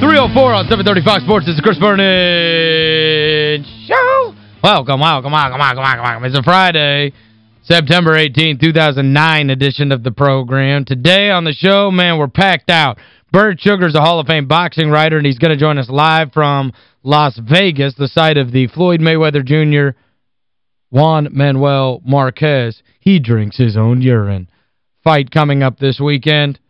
304 on 730 Fox Sports. This is Chris Vernon Show. Welcome, welcome, welcome, welcome, come welcome, welcome. It's a Friday, September 18, 2009 edition of the program. Today on the show, man, we're packed out. Bert Sugar's a Hall of Fame boxing writer, and he's going to join us live from Las Vegas, the site of the Floyd Mayweather Jr. Juan Manuel Marquez. He drinks his own urine. Fight coming up this weekend.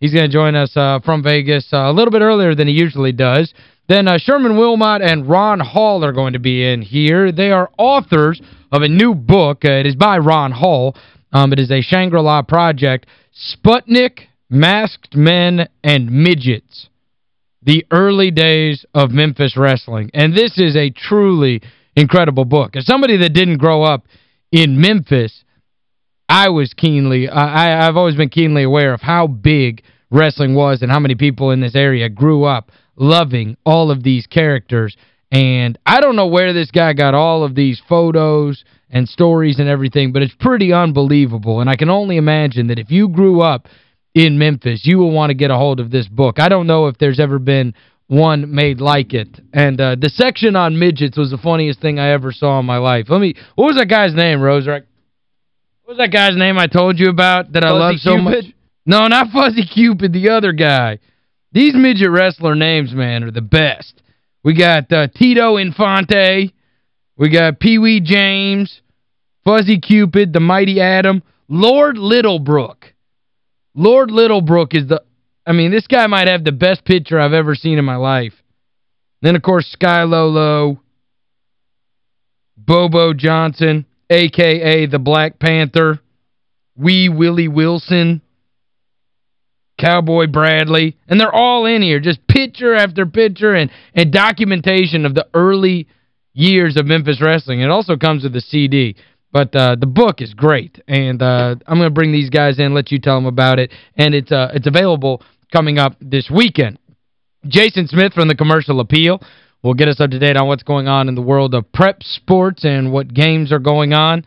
He's going to join us uh, from Vegas uh, a little bit earlier than he usually does. Then uh, Sherman Willmott and Ron Hall are going to be in here. They are authors of a new book. Uh, it is by Ron Hall. Um, it is a Shangri-La project. Sputnik, Masked Men, and Midgets. The early days of Memphis wrestling. And this is a truly incredible book. As somebody that didn't grow up in Memphis, I was keenly, I, I've always been keenly aware of how big wrestling was and how many people in this area grew up loving all of these characters. And I don't know where this guy got all of these photos and stories and everything, but it's pretty unbelievable. And I can only imagine that if you grew up in Memphis, you will want to get a hold of this book. I don't know if there's ever been one made like it. And uh, the section on midgets was the funniest thing I ever saw in my life. Let me, what was that guy's name, Roserick? What was that guy's name I told you about that Fuzzy I love so Cupid? much? No, not Fuzzy Cupid, the other guy. These midget wrestler names, man, are the best. We got uh, Tito Infante. We got Pee-wee James. Fuzzy Cupid, the Mighty Adam. Lord Littlebrook. Lord Littlebrook is the... I mean, this guy might have the best picture I've ever seen in my life. Then, of course, Sky Low Low. Bobo Johnson a.k.a. the Black Panther, Wee Willie Wilson, Cowboy Bradley, and they're all in here, just picture after picture and, and documentation of the early years of Memphis wrestling. It also comes with a CD. But uh, the book is great, and uh, I'm going to bring these guys in, let you tell them about it, and it's uh, it's available coming up this weekend. Jason Smith from the Commercial Appeal will get us up to date on what's going on in the world of prep sports and what games are going on.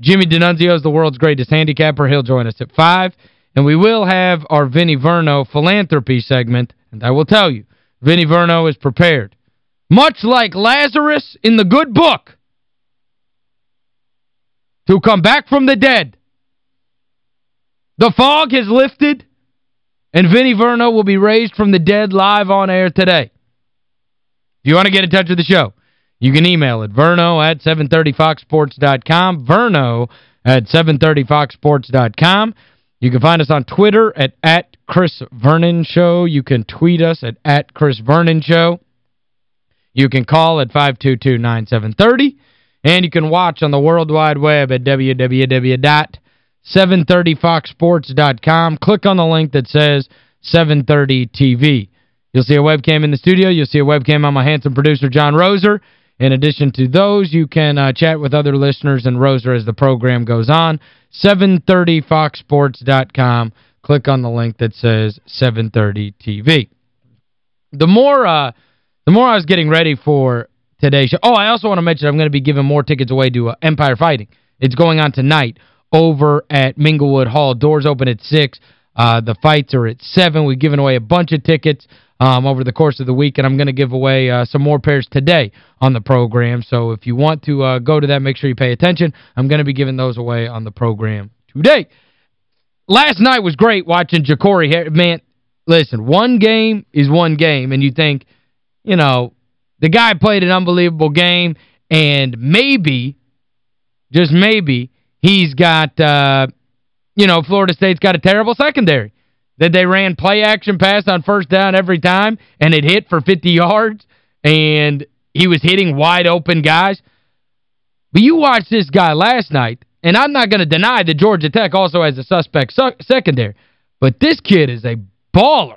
Jimmy D'Annunzio is the world's greatest handicapper. He'll join us at 5. And we will have our Vinny Verno philanthropy segment. And I will tell you, Vinny Verno is prepared. Much like Lazarus in the good book, to come back from the dead. The fog has lifted, and Vinny Verno will be raised from the dead live on air today. If you want to get in touch with the show, you can email it, verno at 730foxsports.com, verno at 730foxsports.com. You can find us on Twitter at, at Chris Vernon Show. You can tweet us at, at Chris Vernon Show. You can call at 522-9730. And you can watch on the World Wide Web at www.730foxsports.com. Click on the link that says 730 TV. You'll see a webcam in the studio. You'll see a webcam on my handsome producer, John Roser. In addition to those, you can uh, chat with other listeners and Roser as the program goes on. 730foxsports.com. Click on the link that says 730 TV. The more uh, the more I was getting ready for today's show. Oh, I also want to mention I'm going to be giving more tickets away to uh, Empire Fighting. It's going on tonight over at Minglewood Hall. Doors open at 6. Uh, the fights are at 7. We've given away a bunch of tickets um, over the course of the week, and I'm going to give away uh, some more pairs today on the program. So if you want to uh, go to that, make sure you pay attention. I'm going to be giving those away on the program today. Last night was great watching Jacory. Man, listen, one game is one game, and you think, you know, the guy played an unbelievable game, and maybe, just maybe, he's got, uh, you know, Florida State's got a terrible secondary that they ran play action pass on first down every time and it hit for 50 yards and he was hitting wide open guys. But you watch this guy last night, and I'm not going to deny that Georgia Tech also has a suspect secondary, but this kid is a baller.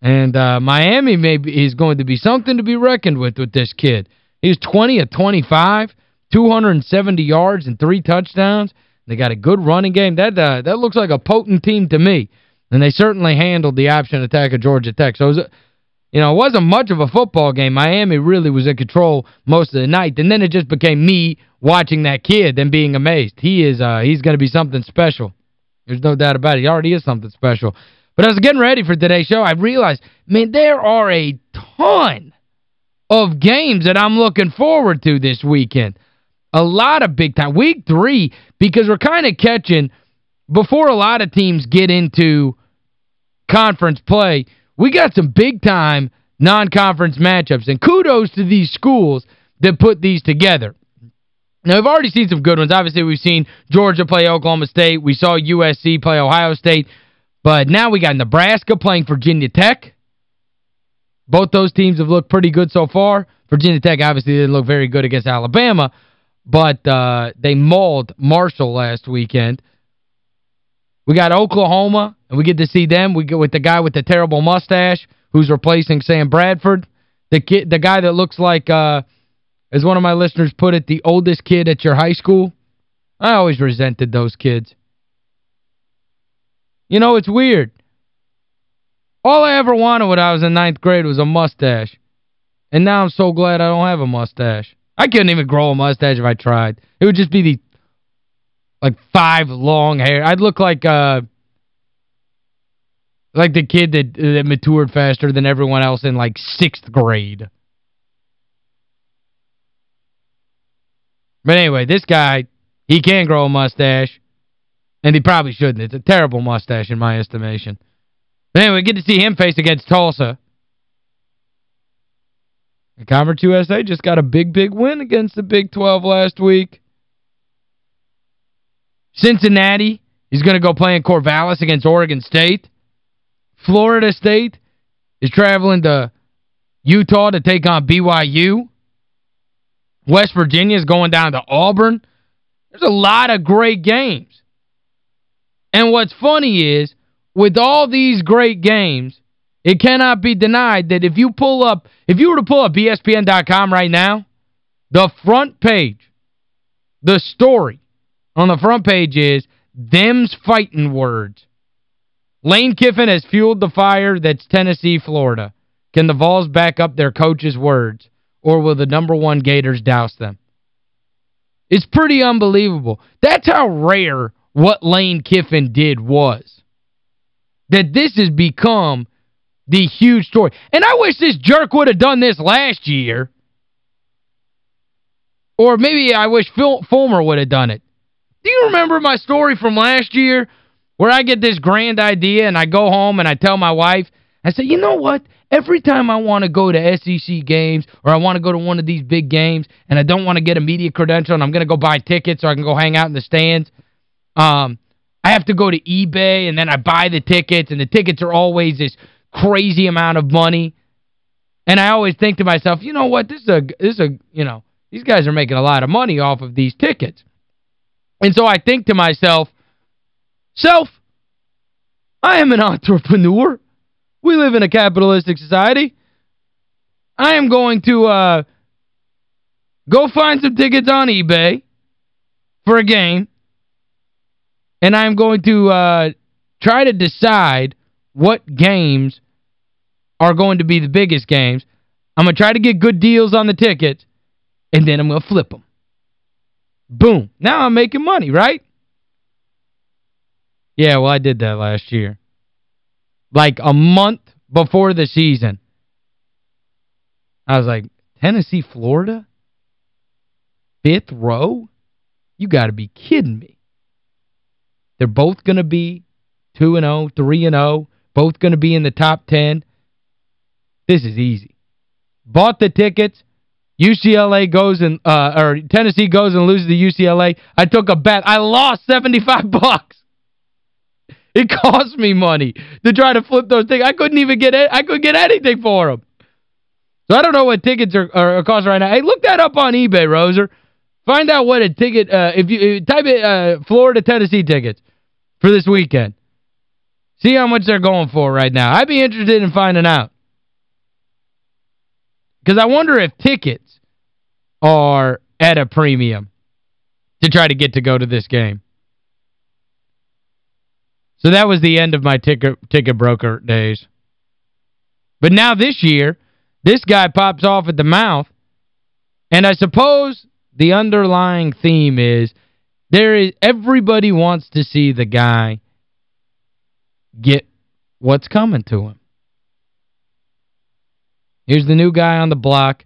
And uh, Miami maybe is going to be something to be reckoned with with this kid. He's 20 at 25, 270 yards and three touchdowns. They got a good running game. That uh, that looks like a potent team to me. And they certainly handled the option attack of Georgia Tech. So, it was, you know, it wasn't much of a football game. Miami really was in control most of the night. And then it just became me watching that kid and being amazed. He is uh, he's going to be something special. There's no doubt about it. He already is something special. But as I was getting ready for today's show, I realized, man, there are a ton of games that I'm looking forward to this weekend. A lot of big time. Week three, because we're kind of catching, before a lot of teams get into conference play, we got some big-time non-conference matchups. And kudos to these schools that put these together. Now, we've already seen some good ones. Obviously, we've seen Georgia play Oklahoma State. We saw USC play Ohio State. But now we got Nebraska playing Virginia Tech. Both those teams have looked pretty good so far. Virginia Tech obviously didn't look very good against Alabama, but uh, they mauled Marshall last weekend. We got Oklahoma, and we get to see them. We get with the guy with the terrible mustache who's replacing Sam Bradford. The kid, the guy that looks like, uh, as one of my listeners put it, the oldest kid at your high school. I always resented those kids. You know, it's weird. All I ever wanted when I was in ninth grade was a mustache. And now I'm so glad I don't have a mustache. I couldn't even grow a mustache if I tried. It would just be the like five long hair. I'd look like uh like the kid that that matured faster than everyone else in like sixth grade. But anyway, this guy, he can grow a mustache. And he probably shouldn't. It's a terrible mustache in my estimation. But anyway, get to see him face against Tulsa. And Conference USA just got a big, big win against the Big 12 last week. Cincinnati is going to go play in Corvallis against Oregon State. Florida State is traveling to Utah to take on BYU. West Virginia is going down to Auburn. There's a lot of great games. And what's funny is, with all these great games, it cannot be denied that if you pull up, if you were to pull up ESPN.com right now, the front page, the story on the front page is, them's fighting words. Lane Kiffin has fueled the fire that's Tennessee, Florida. Can the Vols back up their coach's words, or will the number one Gators douse them? It's pretty unbelievable. That's how rare what Lane Kiffin did was. That this has become the huge story. And I wish this jerk would have done this last year. Or maybe I wish Phil Fulmer would have done it. Do you remember my story from last year where I get this grand idea and I go home and I tell my wife, I say, you know what? Every time I want to go to SEC games or I want to go to one of these big games and I don't want to get a media credential and I'm going to go buy tickets so I can go hang out in the stands, um, I have to go to eBay and then I buy the tickets and the tickets are always this crazy amount of money. And I always think to myself, you know what, this is a this is a, you know, these guys are making a lot of money off of these tickets. And so I think to myself, self, I am an entrepreneur. We live in a capitalistic society. I am going to uh, go find some tickets on eBay for a game. And I'm going to uh, try to decide what games are going to be the biggest games. I'm going to try to get good deals on the tickets, and then I'm going to flip them. Boom. Now I'm making money, right? Yeah, well, I did that last year. Like a month before the season. I was like, Tennessee, Florida? Fifth row? You got to be kidding me. They're both going to be 2-0, 3-0 both going to be in the top 10. This is easy. Bought the tickets. UCLA goes and uh or Tennessee goes and loses to UCLA. I took a bet. I lost 75 bucks. It cost me money to try to flip those things. I couldn't even get it. I couldn't get anything for them. So I don't know what tickets are, are cost right now. Hey, look that up on eBay, Roser. Find out what a ticket, uh, if you type it, uh, Florida, Tennessee tickets for this weekend. See how much they're going for right now. I'd be interested in finding out. Because I wonder if tickets are at a premium to try to get to go to this game. So that was the end of my ticket ticket broker days. But now this year, this guy pops off at the mouth, and I suppose the underlying theme is there is everybody wants to see the guy get what's coming to him. Here's the new guy on the block.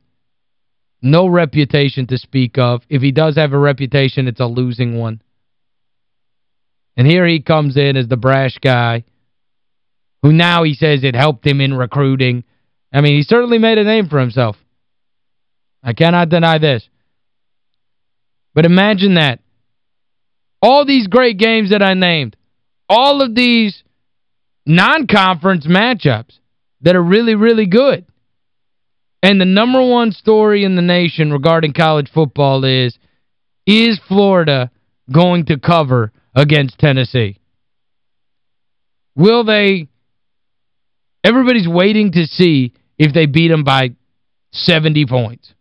No reputation to speak of. If he does have a reputation, it's a losing one. And here he comes in as the brash guy who now he says it helped him in recruiting. I mean, he certainly made a name for himself. I cannot deny this. But imagine that. All these great games that I named, all of these non-conference matchups that are really, really good. And the number one story in the nation regarding college football is, is Florida going to cover against Tennessee. Will they everybody's waiting to see if they beat them by 70 points.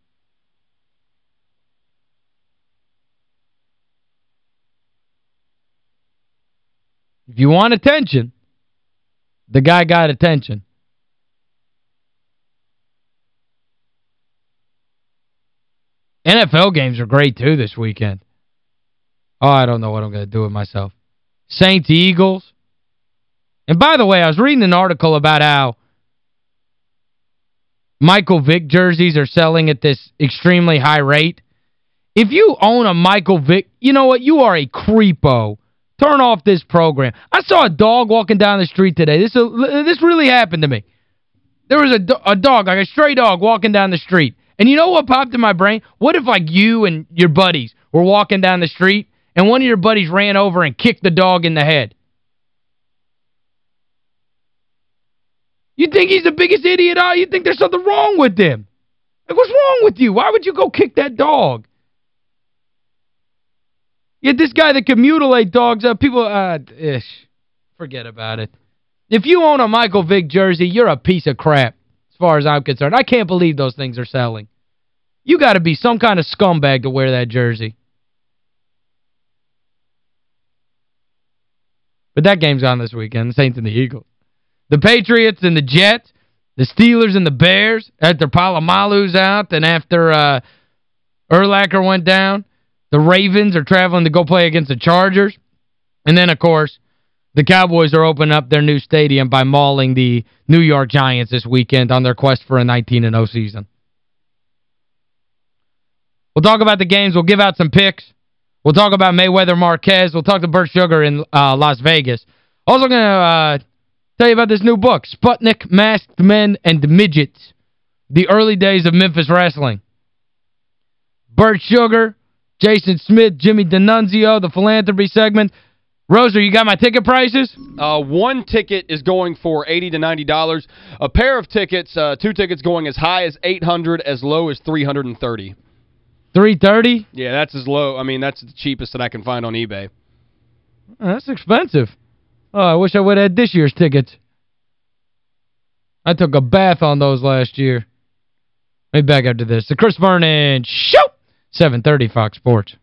If you want attention, the guy got attention. NFL games are great, too, this weekend. Oh, I don't know what I'm going to do with myself. Saints Eagles. And by the way, I was reading an article about how Michael Vick jerseys are selling at this extremely high rate. If you own a Michael Vick, you know what? You are a creepo. Turn off this program. I saw a dog walking down the street today. This uh, this really happened to me. There was a, a dog, like a stray dog, walking down the street. And you know what popped in my brain? What if, like, you and your buddies were walking down the street and one of your buddies ran over and kicked the dog in the head. You think he's the biggest idiot out? You think there's something wrong with him? Like, what's wrong with you? Why would you go kick that dog? Yet this guy that can mutilate dogs, uh, people, uh, ish, forget about it. If you own a Michael Vick jersey, you're a piece of crap, as far as I'm concerned. I can't believe those things are selling. You got to be some kind of scumbag to wear that jersey. But that game's on this weekend, the Saints and the Eagles. The Patriots and the Jets, the Steelers and the Bears, after Polamalu's out and after uh, Urlacher went down, the Ravens are traveling to go play against the Chargers. And then, of course, the Cowboys are opening up their new stadium by mauling the New York Giants this weekend on their quest for a 19-0 season. We'll talk about the games. We'll give out some picks. We'll talk about Mayweather Marquez. We'll talk to Bert Sugar in uh, Las Vegas. Also going to uh, tell you about this new book, Sputnik, Masked Men, and Midgets, The Early Days of Memphis Wrestling. Bert Sugar, Jason Smith, Jimmy D'Annunzio, the philanthropy segment. Roser, you got my ticket prices? Uh, one ticket is going for 80 to $90. A pair of tickets, uh, two tickets going as high as 800 as low as 330 330 Yeah, that's as low. I mean, that's the cheapest that I can find on eBay. That's expensive. Oh, I wish I would have had this year's tickets. I took a bath on those last year. Maybe back after this. The Chris Vernon Show! 730 Fox Sports.